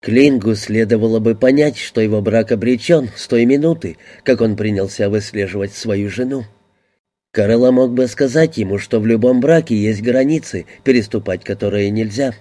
Клингу следовало бы понять, что его брак обречен с той минуты, как он принялся выслеживать свою жену. Карелла мог бы сказать ему, что в любом браке есть границы, переступать которые нельзя.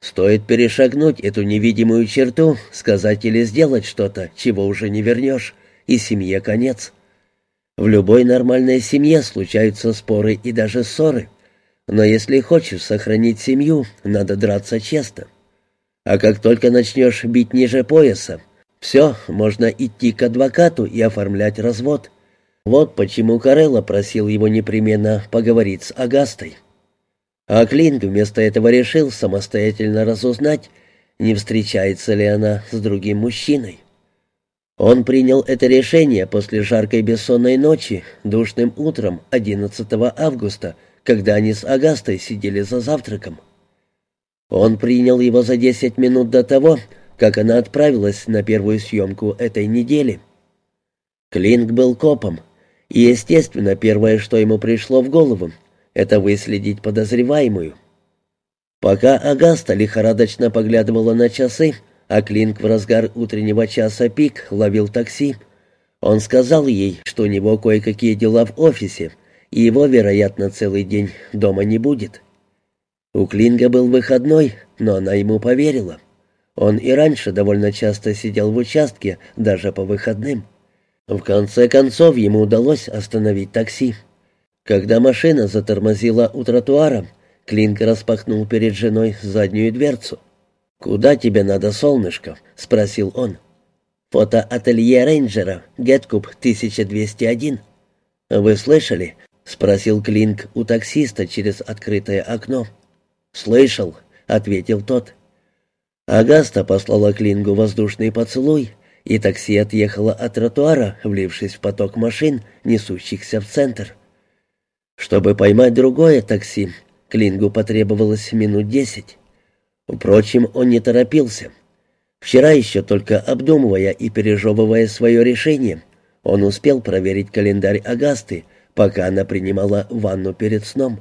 Стоит перешагнуть эту невидимую черту, сказать или сделать что-то, чего уже не вернешь, и семье конец. В любой нормальной семье случаются споры и даже ссоры. Но если хочешь сохранить семью, надо драться честно. А как только начнешь бить ниже пояса, все, можно идти к адвокату и оформлять развод. Вот почему Карелла просил его непременно поговорить с Агастой. А Клинг вместо этого решил самостоятельно разузнать, не встречается ли она с другим мужчиной. Он принял это решение после жаркой бессонной ночи, душным утром 11 августа, когда они с Агастой сидели за завтраком. Он принял его за 10 минут до того, как она отправилась на первую съемку этой недели. Клинк был копом, и, естественно, первое, что ему пришло в голову, это выследить подозреваемую. Пока Агаста лихорадочно поглядывала на часы, а Клинк в разгар утреннего часа пик ловил такси, он сказал ей, что у него кое-какие дела в офисе, и его, вероятно, целый день дома не будет. У Клинга был выходной, но она ему поверила. Он и раньше довольно часто сидел в участке, даже по выходным. В конце концов ему удалось остановить такси. Когда машина затормозила у тротуара, Клинк распахнул перед женой заднюю дверцу. «Куда тебе надо, солнышко?» — спросил он. «Фотоателье рейнджера, Геткуб 1201». «Вы слышали?» — спросил Клинк у таксиста через открытое окно. «Слышал», — ответил тот. Агаста послала Клингу воздушный поцелуй, и такси отъехало от тротуара, влившись в поток машин, несущихся в центр. Чтобы поймать другое такси, Клингу потребовалось минут десять. Впрочем, он не торопился. Вчера еще только обдумывая и пережевывая свое решение, он успел проверить календарь Агасты, пока она принимала ванну перед сном.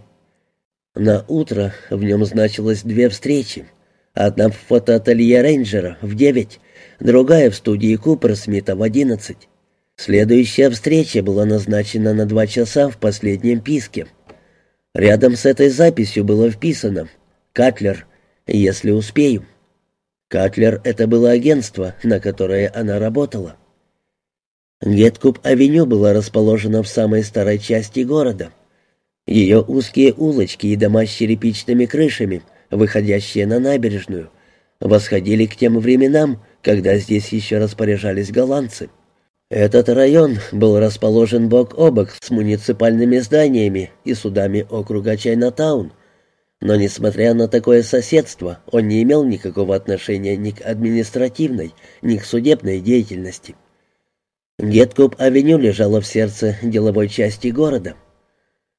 На утро в нем значилось две встречи. Одна в фотоателье рейнджера в девять, другая в студии Купер Смита в одиннадцать. Следующая встреча была назначена на два часа в последнем писке. Рядом с этой записью было вписано «Катлер, если успею». Катлер — это было агентство, на которое она работала. Геткуб-авеню была расположена в самой старой части города — ее узкие улочки и дома с черепичными крышами, выходящие на набережную, восходили к тем временам, когда здесь еще распоряжались голландцы. Этот район был расположен бок о бок с муниципальными зданиями и судами округа Чайнатаун, но, несмотря на такое соседство, он не имел никакого отношения ни к административной, ни к судебной деятельности. Геткуб-авеню лежала в сердце деловой части города —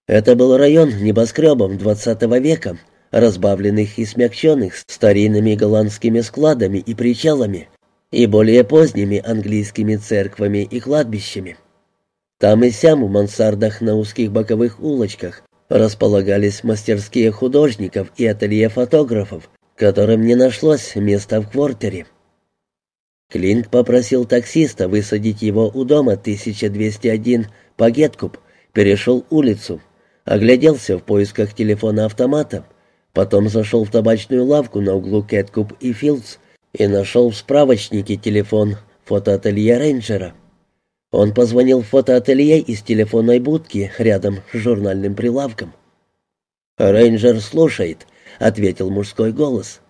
это был район небоскребов XX века, разбавленных и смягченных старинными голландскими складами и причалами, и более поздними английскими церквами и кладбищами. Там и сям в мансардах на узких боковых улочках располагались мастерские художников и ателье фотографов, которым не нашлось места в квартире. Клинк попросил таксиста высадить его у дома 1201 по Геткуб, перешел улицу — огляделся в поисках телефона-автомата, потом зашел в табачную лавку на углу Кэткуп и Филдс и нашел в справочнике телефон фотоателье рейнджера. Он позвонил в фотоателье из телефонной будки рядом с журнальным прилавком. «Рейнджер слушает», — ответил мужской голос.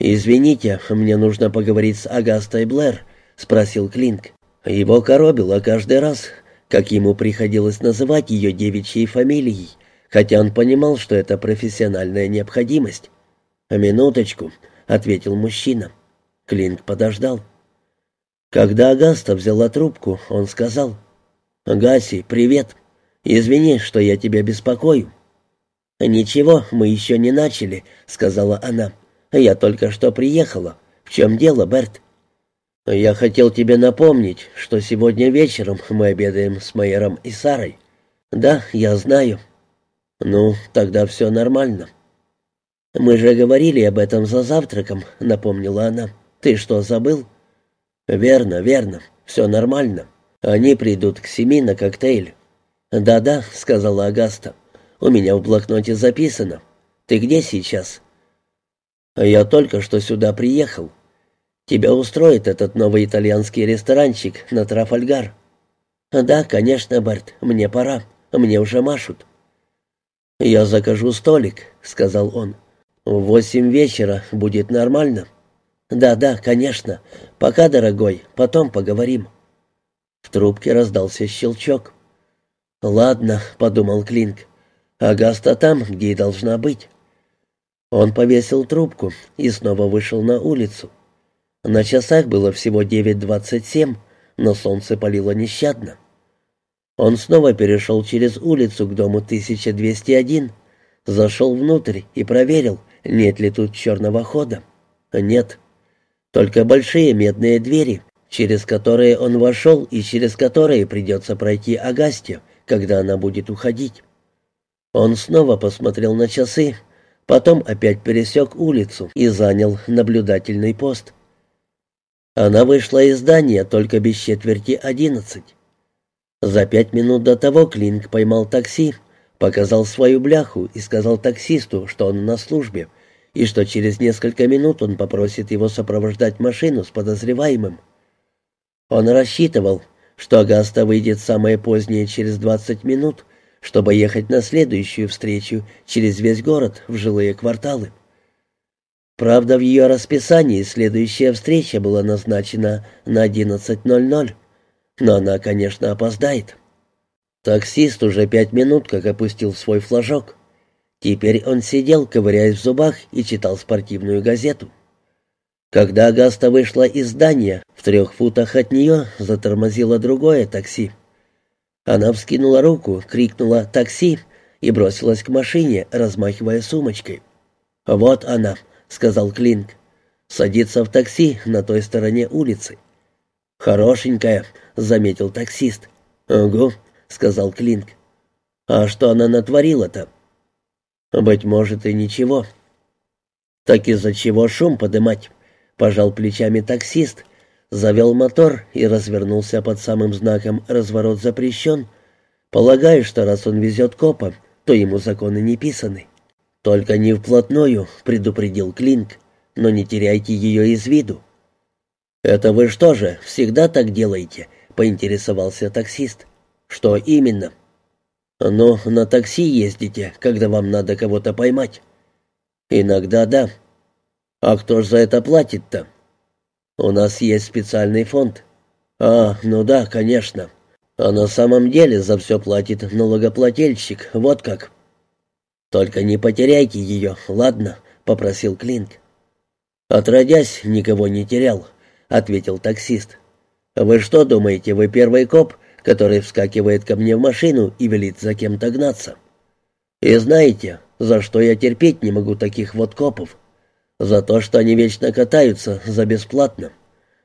«Извините, мне нужно поговорить с Агастой Блэр», — спросил Клинк. Его коробило каждый раз, как ему приходилось называть ее девичьей фамилией, хотя он понимал, что это профессиональная необходимость. «Минуточку», — ответил мужчина. Клинк подождал. Когда Агаста взяла трубку, он сказал, «Гаси, привет. Извини, что я тебя беспокою». «Ничего, мы еще не начали», — сказала она. «Я только что приехала. В чем дело, Берт?» «Я хотел тебе напомнить, что сегодня вечером мы обедаем с Майером и Сарой». «Да, я знаю». «Ну, тогда все нормально». «Мы же говорили об этом за завтраком», — напомнила она. Ты что, забыл?» «Верно, верно. Все нормально. Они придут к семи на коктейль». «Да-да», — сказала Агаста. «У меня в блокноте записано. Ты где сейчас?» «Я только что сюда приехал. Тебя устроит этот новый итальянский ресторанчик на Трафальгар?» «Да, конечно, Барт, мне пора. Мне уже машут». «Я закажу столик», — сказал он. «В восемь вечера будет нормально». «Да-да, конечно. Пока, дорогой, потом поговорим». В трубке раздался щелчок. «Ладно», — подумал Клинк. «Агаста там, где и должна быть». Он повесил трубку и снова вышел на улицу. На часах было всего 9.27, но солнце палило нещадно. Он снова перешел через улицу к дому 1201, зашел внутрь и проверил, нет ли тут черного хода. Нет. Только большие медные двери, через которые он вошел и через которые придется пройти Агасте, когда она будет уходить. Он снова посмотрел на часы, потом опять пересек улицу и занял наблюдательный пост. Она вышла из здания только без четверти одиннадцать. За пять минут до того Клинк поймал такси, показал свою бляху и сказал таксисту, что он на службе, и что через несколько минут он попросит его сопровождать машину с подозреваемым. Он рассчитывал, что Агаста выйдет самое позднее через 20 минут, чтобы ехать на следующую встречу через весь город в жилые кварталы. Правда, в ее расписании следующая встреча была назначена на 11.00, но она, конечно, опоздает. Таксист уже пять минут как опустил свой флажок. Теперь он сидел, ковыряясь в зубах, и читал спортивную газету. Когда Агаста вышла из здания, в трех футах от нее затормозило другое такси. Она вскинула руку, крикнула «такси» и бросилась к машине, размахивая сумочкой. «Вот она», — сказал Клинк. «Садится в такси на той стороне улицы». «Хорошенькая», — заметил таксист. «Угу», — сказал Клинк. «А что она натворила-то?» «Быть может, и ничего». «Так из-за чего шум подымать?» — пожал плечами таксист, завел мотор и развернулся под самым знаком «Разворот запрещен», полагая, что раз он везет копа, то ему законы не писаны. «Только не вплотную», — предупредил Клинк, — «но не теряйте ее из виду». «Это вы что же, всегда так делаете?» — поинтересовался таксист. «Что именно?» «Ну, на такси ездите, когда вам надо кого-то поймать». «Иногда да». «А кто ж за это платит-то?» «У нас есть специальный фонд». «А, ну да, конечно. А на самом деле за все платит налогоплательщик, вот как». «Только не потеряйте ее, ладно?» — попросил Клинк. «Отродясь, никого не терял», ответил таксист. «Вы что думаете, вы первый коп, который вскакивает ко мне в машину и велит за кем-то гнаться? И знаете, за что я терпеть не могу таких вот копов? За то, что они вечно катаются за бесплатно.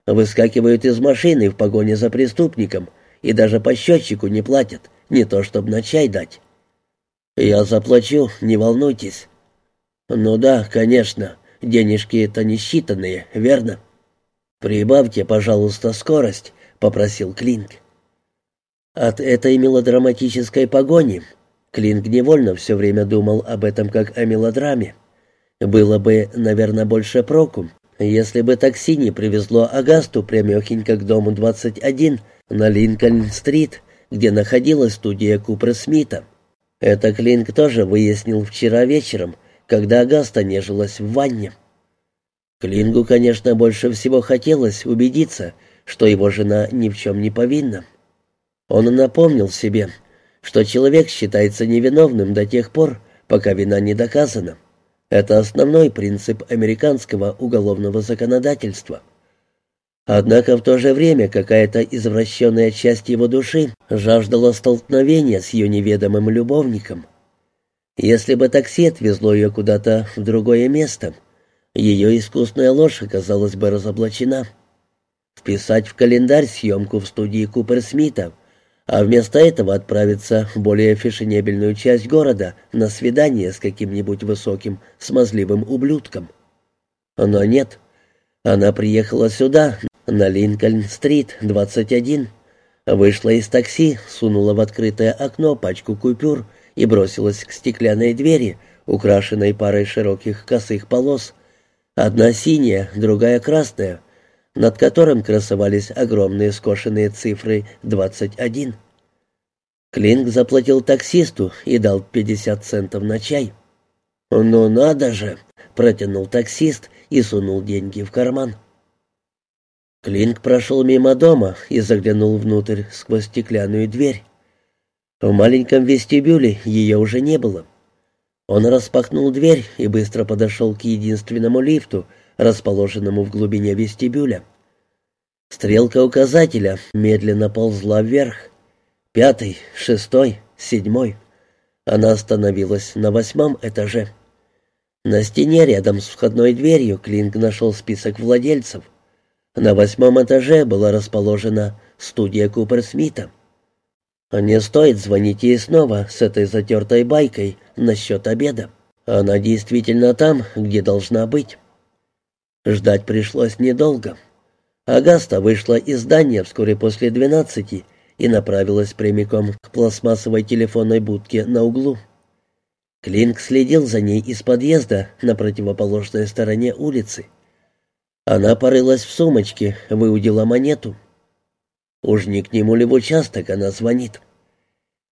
Выскакивают из машины в погоне за преступником и даже по счетчику не платят, не то чтобы на чай дать. Я заплачу, не волнуйтесь. Ну да, конечно, денежки это не считанные, верно?» «Прибавьте, пожалуйста, скорость», — попросил Клинк. От этой мелодраматической погони Клинк невольно все время думал об этом как о мелодраме. Было бы, наверное, больше проку, если бы такси не привезло Агасту прямехенько к дому 21 на Линкольн-стрит, где находилась студия Купра Смита. Это Клинк тоже выяснил вчера вечером, когда Агаста нежилась в ванне. Клингу, конечно, больше всего хотелось убедиться, что его жена ни в чем не повинна. Он напомнил себе, что человек считается невиновным до тех пор, пока вина не доказана. Это основной принцип американского уголовного законодательства. Однако в то же время какая-то извращенная часть его души жаждала столкновения с ее неведомым любовником. Если бы такси отвезло ее куда-то в другое место — ее искусная ложь оказалась бы разоблачена. Вписать в календарь съемку в студии Купер Смита, а вместо этого отправиться в более фешенебельную часть города на свидание с каким-нибудь высоким, смазливым ублюдком. Но нет. Она приехала сюда, на Линкольн-стрит, 21, вышла из такси, сунула в открытое окно пачку купюр и бросилась к стеклянной двери, украшенной парой широких косых полос. Одна синяя, другая красная, над которым красовались огромные скошенные цифры 21. Клинк заплатил таксисту и дал 50 центов на чай. «Ну надо же!» — протянул таксист и сунул деньги в карман. Клинк прошел мимо дома и заглянул внутрь сквозь стеклянную дверь. В маленьком вестибюле ее уже не было. Он распахнул дверь и быстро подошел к единственному лифту, расположенному в глубине вестибюля. Стрелка указателя медленно ползла вверх. Пятый, шестой, седьмой. Она остановилась на восьмом этаже. На стене рядом с входной дверью Клинк нашел список владельцев. На восьмом этаже была расположена студия Купер Смита. Не стоит звонить ей снова с этой затертой байкой насчет обеда. Она действительно там, где должна быть. Ждать пришлось недолго. Агаста вышла из здания вскоре после двенадцати и направилась прямиком к пластмассовой телефонной будке на углу. Клинк следил за ней из подъезда на противоположной стороне улицы. Она порылась в сумочке, выудила монету — Уж не к нему ли в участок она звонит?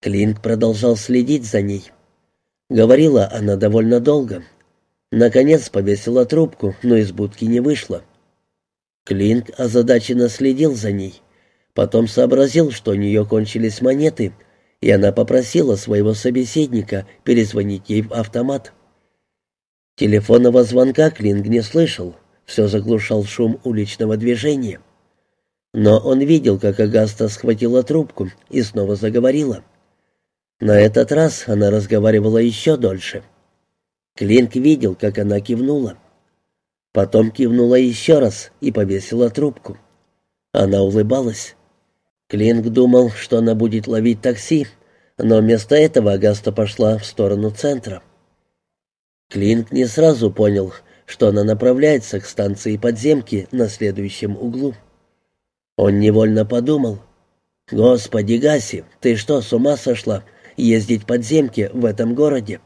Клинк продолжал следить за ней. Говорила она довольно долго. Наконец повесила трубку, но из будки не вышла. Клинк озадаченно следил за ней. Потом сообразил, что у нее кончились монеты, и она попросила своего собеседника перезвонить ей в автомат. Телефонного звонка Клинк не слышал, все заглушал шум уличного движения. Но он видел, как Агаста схватила трубку и снова заговорила. На этот раз она разговаривала еще дольше. Клинк видел, как она кивнула. Потом кивнула еще раз и повесила трубку. Она улыбалась. Клинк думал, что она будет ловить такси, но вместо этого Агаста пошла в сторону центра. Клинк не сразу понял, что она направляется к станции подземки на следующем углу. Он невольно подумал. «Господи, Гаси, ты что, с ума сошла? Ездить подземки в этом городе?»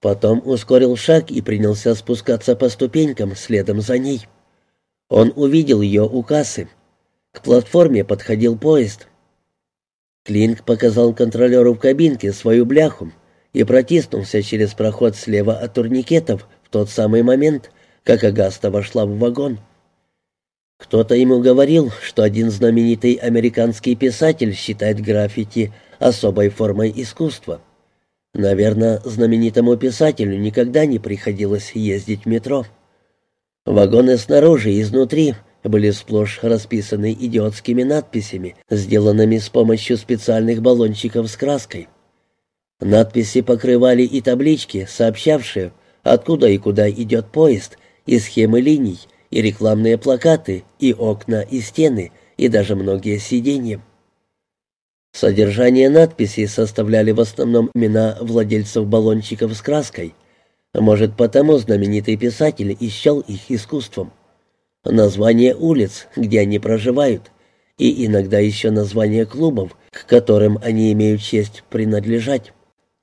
Потом ускорил шаг и принялся спускаться по ступенькам следом за ней. Он увидел ее у кассы. К платформе подходил поезд. Клинк показал контролеру в кабинке свою бляху и протиснулся через проход слева от турникетов тот самый момент, как Агаста вошла в вагон. Кто-то ему говорил, что один знаменитый американский писатель считает граффити особой формой искусства. Наверное, знаменитому писателю никогда не приходилось ездить в метро. Вагоны снаружи и изнутри были сплошь расписаны идиотскими надписями, сделанными с помощью специальных баллончиков с краской. Надписи покрывали и таблички, сообщавшие, откуда и куда идет поезд, и схемы линий — и рекламные плакаты, и окна, и стены, и даже многие сиденья. Содержание надписей составляли в основном имена владельцев баллончиков с краской. Может, потому знаменитый писатель исчел их искусством. Название улиц, где они проживают, и иногда еще название клубов, к которым они имеют честь принадлежать.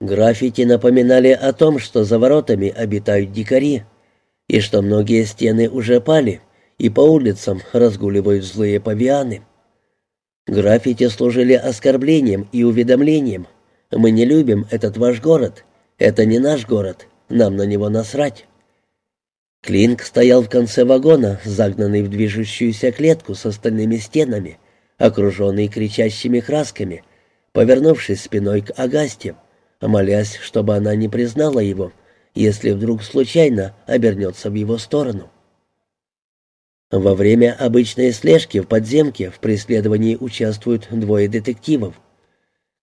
Граффити напоминали о том, что за воротами обитают дикари, и что многие стены уже пали, и по улицам разгуливают злые павианы. Граффити служили оскорблением и уведомлением. Мы не любим этот ваш город. Это не наш город. Нам на него насрать. Клинк стоял в конце вагона, загнанный в движущуюся клетку с остальными стенами, окруженный кричащими красками, повернувшись спиной к Агасте, молясь, чтобы она не признала его — если вдруг случайно обернется в его сторону. Во время обычной слежки в подземке в преследовании участвуют двое детективов.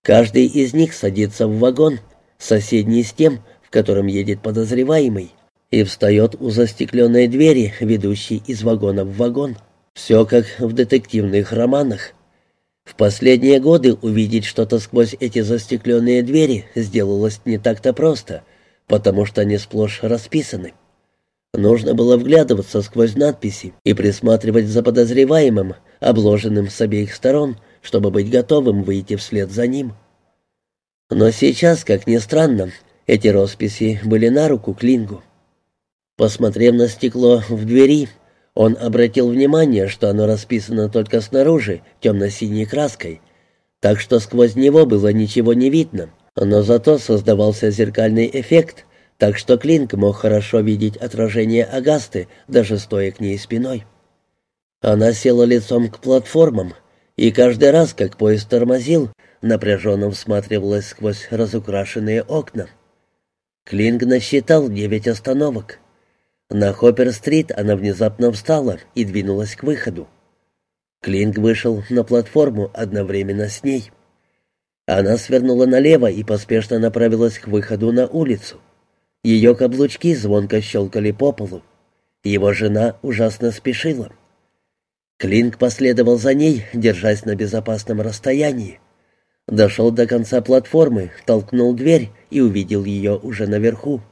Каждый из них садится в вагон, соседний с тем, в котором едет подозреваемый, и встает у застекленной двери, ведущей из вагона в вагон. Все как в детективных романах. В последние годы увидеть что-то сквозь эти застекленные двери сделалось не так-то просто — потому что они сплошь расписаны. Нужно было вглядываться сквозь надписи и присматривать за подозреваемым, обложенным с обеих сторон, чтобы быть готовым выйти вслед за ним. Но сейчас, как ни странно, эти росписи были на руку Клингу. Посмотрев на стекло в двери, он обратил внимание, что оно расписано только снаружи темно-синей краской, так что сквозь него было ничего не видно, но зато создавался зеркальный эффект, так что Клинк мог хорошо видеть отражение Агасты, даже стоя к ней спиной. Она села лицом к платформам, и каждый раз, как поезд тормозил, напряженно всматривалась сквозь разукрашенные окна. Клинг насчитал девять остановок. На Хоппер-стрит она внезапно встала и двинулась к выходу. Клинг вышел на платформу одновременно с ней. Она свернула налево и поспешно направилась к выходу на улицу. Ее каблучки звонко щелкали по полу. Его жена ужасно спешила. Клинк последовал за ней, держась на безопасном расстоянии. Дошел до конца платформы, толкнул дверь и увидел ее уже наверху.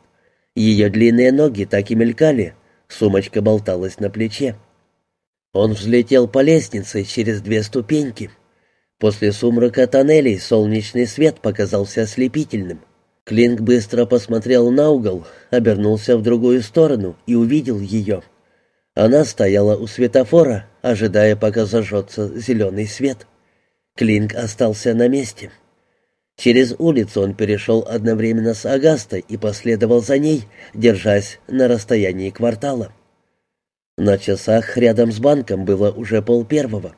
Ее длинные ноги так и мелькали, сумочка болталась на плече. Он взлетел по лестнице через две ступеньки. После сумрака тоннелей солнечный свет показался ослепительным. Клинк быстро посмотрел на угол, обернулся в другую сторону и увидел ее. Она стояла у светофора, ожидая, пока зажжется зеленый свет. Клинк остался на месте. Через улицу он перешел одновременно с Агастой и последовал за ней, держась на расстоянии квартала. На часах рядом с банком было уже пол первого,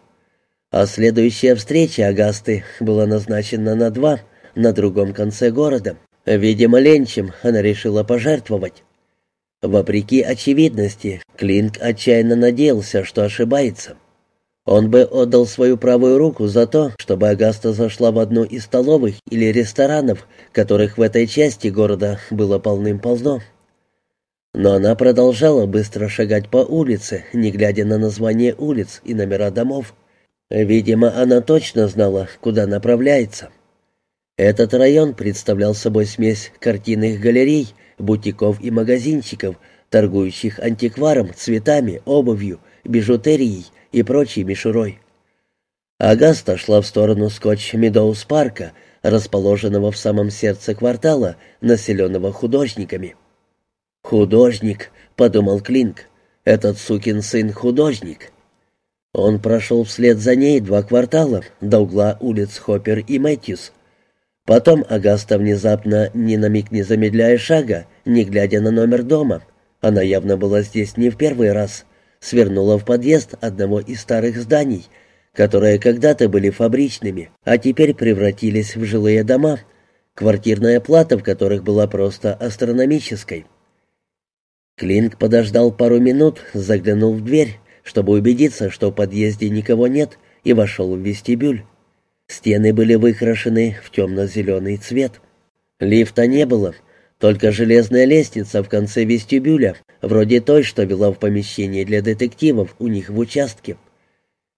а следующая встреча Агасты была назначена на два на другом конце города. Видимо, ленчем она решила пожертвовать. Вопреки очевидности, Клинк отчаянно надеялся, что ошибается. Он бы отдал свою правую руку за то, чтобы Агаста зашла в одну из столовых или ресторанов, которых в этой части города было полным-полно. Но она продолжала быстро шагать по улице, не глядя на название улиц и номера домов. Видимо, она точно знала, куда направляется. Этот район представлял собой смесь картинных галерей, бутиков и магазинчиков, торгующих антикваром, цветами, обувью, бижутерией и прочей мишурой. Агаста шла в сторону Скотч-Медоуз-парка, расположенного в самом сердце квартала, населенного художниками. «Художник», — подумал Клинк, — «этот сукин сын художник». Он прошел вслед за ней два квартала до угла улиц Хоппер и Мэтьюс, Потом Агаста внезапно, ни на миг не замедляя шага, не глядя на номер дома, она явно была здесь не в первый раз, свернула в подъезд одного из старых зданий, которые когда-то были фабричными, а теперь превратились в жилые дома, квартирная плата в которых была просто астрономической. Клинк подождал пару минут, заглянул в дверь, чтобы убедиться, что в подъезде никого нет, и вошел в вестибюль. Стены были выкрашены в темно-зеленый цвет. Лифта не было, только железная лестница в конце вестибюля, вроде той, что вела в помещение для детективов у них в участке.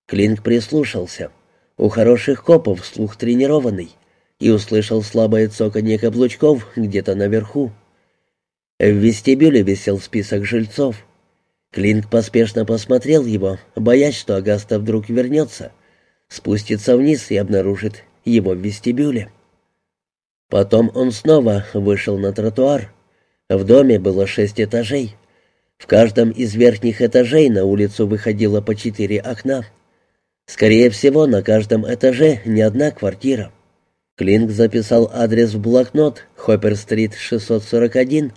Клинк прислушался. У хороших копов слух тренированный и услышал слабое цоканье каблучков где-то наверху. В вестибюле висел список жильцов. Клинк поспешно посмотрел его, боясь, что Агаста вдруг вернется — спустится вниз и обнаружит его в вестибюле. Потом он снова вышел на тротуар. В доме было шесть этажей. В каждом из верхних этажей на улицу выходило по четыре окна. Скорее всего, на каждом этаже не одна квартира. Клинк записал адрес в блокнот Хоппер-стрит 641,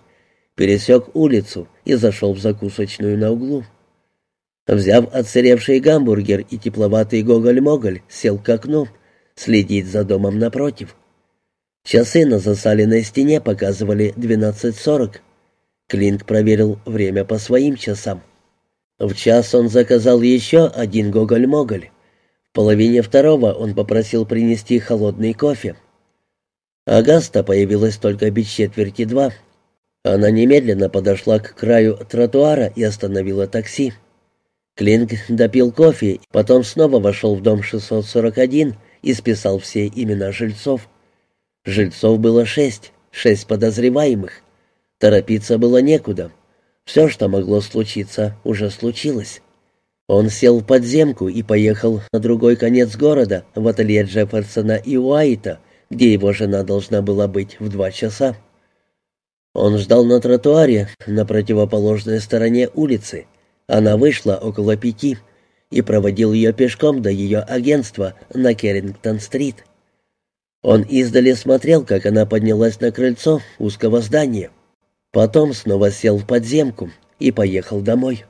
пересек улицу и зашел в закусочную на углу. Взяв отсыревший гамбургер и тепловатый гоголь-моголь, сел к окну, следить за домом напротив. Часы на засаленной стене показывали 12.40. Клинк проверил время по своим часам. В час он заказал еще один гоголь-моголь. В половине второго он попросил принести холодный кофе. Агаста появилась только без четверти два. Она немедленно подошла к краю тротуара и остановила такси. Клинк допил кофе, потом снова вошел в дом 641 и списал все имена жильцов. Жильцов было шесть, шесть подозреваемых. Торопиться было некуда. Все, что могло случиться, уже случилось. Он сел в подземку и поехал на другой конец города, в ателье Джефферсона и Уайта, где его жена должна была быть в два часа. Он ждал на тротуаре на противоположной стороне улицы. Она вышла около пяти и проводил ее пешком до ее агентства на Керрингтон-стрит. Он издали смотрел, как она поднялась на крыльцо узкого здания. Потом снова сел в подземку и поехал домой.